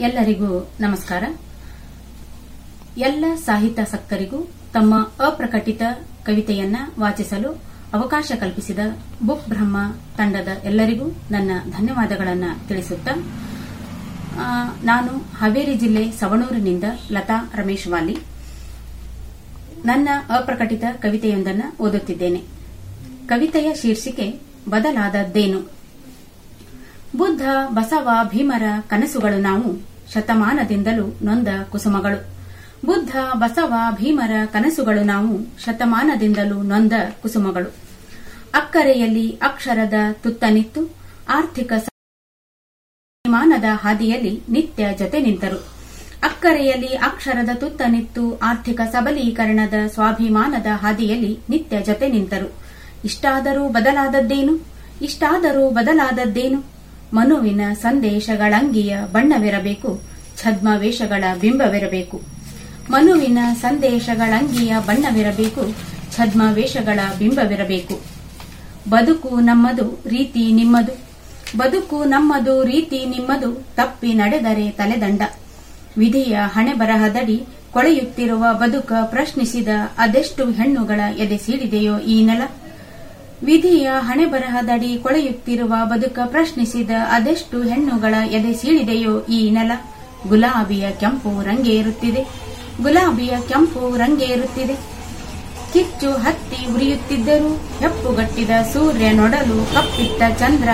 ಎಲ್ಲರಿಗೂ ನಮಸ್ಕಾರ. ಎಲ್ಲ ಸಾಹಿತ್ಯಾಸಕ್ತರಿಗೂ ತಮ್ಮ ಅಪ್ರಕಟಿತ ಕವಿತೆಯನ್ನ ವಾಚಿಸಲು ಅವಕಾಶ ಕಲ್ಪಿಸಿದ ಬುಕ್ ಬ್ರಹ್ಮ ತಂಡದ ಎಲ್ಲರಿಗೂ ನನ್ನ ಧನ್ಯವಾದಗಳನ್ನು ತಿಳಿಸುತ್ತಾ ನಾನು ಹಾವೇರಿ ಜಿಲ್ಲೆ ಸವಣೂರಿನಿಂದ ಲತಾ ರಮೇಶ್ ವಾಲಿ. ನನ್ನ ಅಪ್ರಕಟಿತ ಕವಿತೆಯೊಂದನ್ನು ಓದುತ್ತಿದ್ದೇನೆ. ಕವಿತೆಯ ಶೀರ್ಷಿಕೆ ಬದಲಾದದ್ದೇನು? ಬುದ್ಧ, ಬಸವ, ಭೀಮರ ಕನಸುಗಳು ನಾವು ಶತಮಾನದಿಂದಲೂ ನೊಂದ ಕುಸುಮಗಳು. ಬುದ್ಧ, ಬಸವ, ಭೀಮರ ಕನಸುಗಳು ನಾವು ಶತಮಾನದಿಂದಲೂ ನೊಂದ ಕುಸುಮಗಳು. ಅಕ್ಕರೆಯಲ್ಲಿ ಅಕ್ಷರದ ತುತ್ತನಿತ್ತು ಆರ್ಥಿಕ ಸ್ವಾಭಿಮಾನದ ಹಾದಿಯಲ್ಲಿ ನಿತ್ಯ ಜತೆ ನಿಂತರು. ಅಕ್ಕರೆಯಲ್ಲಿ ಅಕ್ಷರದ ತುತ್ತನಿತ್ತು ಆರ್ಥಿಕ ಸಬಲೀಕರಣದ ಸ್ವಾಭಿಮಾನದ ಹಾದಿಯಲ್ಲಿ ನಿತ್ಯ ಜತೆ ನಿಂತರು. ಇಷ್ಟಾದರೂ ಬದಲಾದದ್ದೇನು? ಇಷ್ಟಾದರೂ ಬದಲಾದದ್ದೇನು? ಮನುವಿನ ಸಂದೇಶಗಳಂಗಿಯ ಬಣ್ಣವಿರಬೇಕು, ಛದ್ಮವೇಷಗಳ ಬಿಂಬವಿರಬೇಕು. ಮನುವಿನ ಸಂದೇಶಗಳಂಗಿಯ ಬಣ್ಣವಿರಬೇಕು, ಛದ್ಮವೇಷಗಳ ಬಿಂಬವಿರಬೇಕು. ಬದುಕು ನಮ್ಮದು, ರೀತಿ ನಿಮ್ಮದು. ಬದುಕು ನಮ್ಮದು, ರೀತಿ ನಿಮ್ಮದು, ತಪ್ಪಿ ನಡೆದರೆ ತಲೆದಂಡ. ವಿಧಿಯ ಹಣೆ ಬರಹದಡಿ ಕೊಳೆಯುತ್ತಿರುವ ಬದುಕ ಪ್ರಶ್ನಿಸಿದ ಅದೆಷ್ಟು ಹೆಣ್ಣುಗಳ ಎದೆ ಸೀಳಿದೆಯೋ ಈ ನೆಲ. ವಿಧಿಯ ಹಣೆ ಬರಹದಡಿ ಕೊಳೆಯುತ್ತಿರುವ ಬದುಕ ಪ್ರಶ್ನಿಸಿದ ಅದೆಷ್ಟು ಹೆಣ್ಣುಗಳ ಎದೆ ಸೀಳಿದೆಯೋ ಈ ನೆಲ. ಗುಲಾಬಿಯ ಕೆಂಪು ರಂಗೇರುತ್ತಿದೆ. ಗುಲಾಬಿಯ ಕೆಂಪು ರಂಗೇರುತ್ತಿದೆ. ಕಿಚ್ಚು ಹತ್ತಿ ಉರಿಯುತ್ತಿದ್ದರು ಹೆಪ್ಪುಗಟ್ಟಿದ ಸೂರ್ಯ ನೊಡಲು ಕಪ್ಪಿಟ್ಟ ಚಂದ್ರ.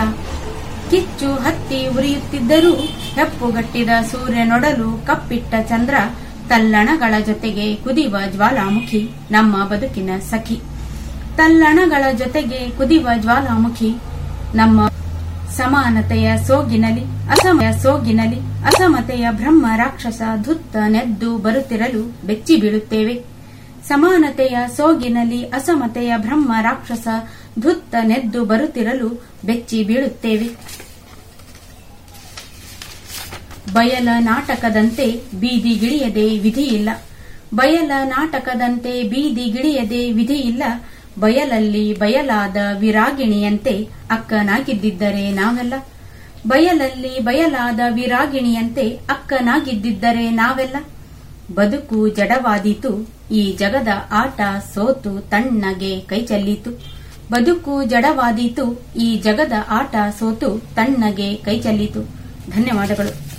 ಕಿಚ್ಚು ಹತ್ತಿ ಉರಿಯುತ್ತಿದ್ದರೂ ಹೆಪ್ಪುಗಟ್ಟಿದ ಸೂರ್ಯ ನೊಡಲು ಕಪ್ಪಿಟ್ಟ ಚಂದ್ರ. ತಲ್ಲಣಗಳ ಜೊತೆಗೆ ಕುದಿವ ಜ್ವಾಲಾಮುಖಿ, ನಮ್ಮ ಬದುಕಿನ ಸಖಿ. ತಲ್ಲಣಗಳ ಜೊತೆಗೆ ಕುದಿವ ಜ್ವಾಲಾಮುಖಿ. ನಮ್ಮ ಸಮಾನತೆಯ ಸೋಗಿನಲಿ, ಅಸಮಯ ಸೋಗಿನಲಿ, ಅಸಮತೆಯ ಬ್ರಹ್ಮ ರಾಕ್ಷಸ ಧುತ್ತ ನೆದ್ದು ಬರುತ್ತಿರಲು ಬೆಚ್ಚಿ ಬೀಳುತ್ತೇವೆ. ಸಮಾನತೆಯ ಸೋಗಿನಲಿ, ಅಸಮತೆಯ ಬ್ರಹ್ಮ ರಾಕ್ಷಸ ಧುತ್ತ ನೆದ್ದು ಬರುತ್ತಿರಲು ಬೆಚ್ಚಿ ಬೀಳುತ್ತೇವೆ. ಬಯಲ ನಾಟಕದಂತೆ ಬೀದಿಗಿಳಿಯದೆ ವಿಧಿಯಿಲ್ಲ. ಬಯಲ ನಾಟಕದಂತೆ ಬೀದಿಗಿಳಿಯದೆ ವಿಧಿಯಿಲ್ಲ. ಬಯಲಲ್ಲಿ ಬಯಲಾದ ವಿರಾಗಿಣಿಯಂತೆ ಅಕ್ಕನಾಗಿದ್ದಿದ್ದರೆ ನಾವೆಲ್ಲ? ಬಯಲಲ್ಲಿ ಬಯಲಾದ ವಿರಾಗಿಣಿಯಂತೆ ಅಕ್ಕನಾಗಿದ್ದಿದ್ದರೆ ನಾವೆಲ್ಲ? ಬದುಕು ಜಡವಾದೀತು, ಈ ಜಗದ ಆಟ ಸೋತು, ತಣ್ಣಗೆ ಕೈ ಚೆಲ್ಲಿತು. ಬದುಕು ಜಡವಾದೀತು, ಈ ಜಗದ ಆಟ ಸೋತು, ತಣ್ಣಗೆ ಕೈ ಚೆಲ್ಲಿತು. ಧನ್ಯವಾದಗಳು.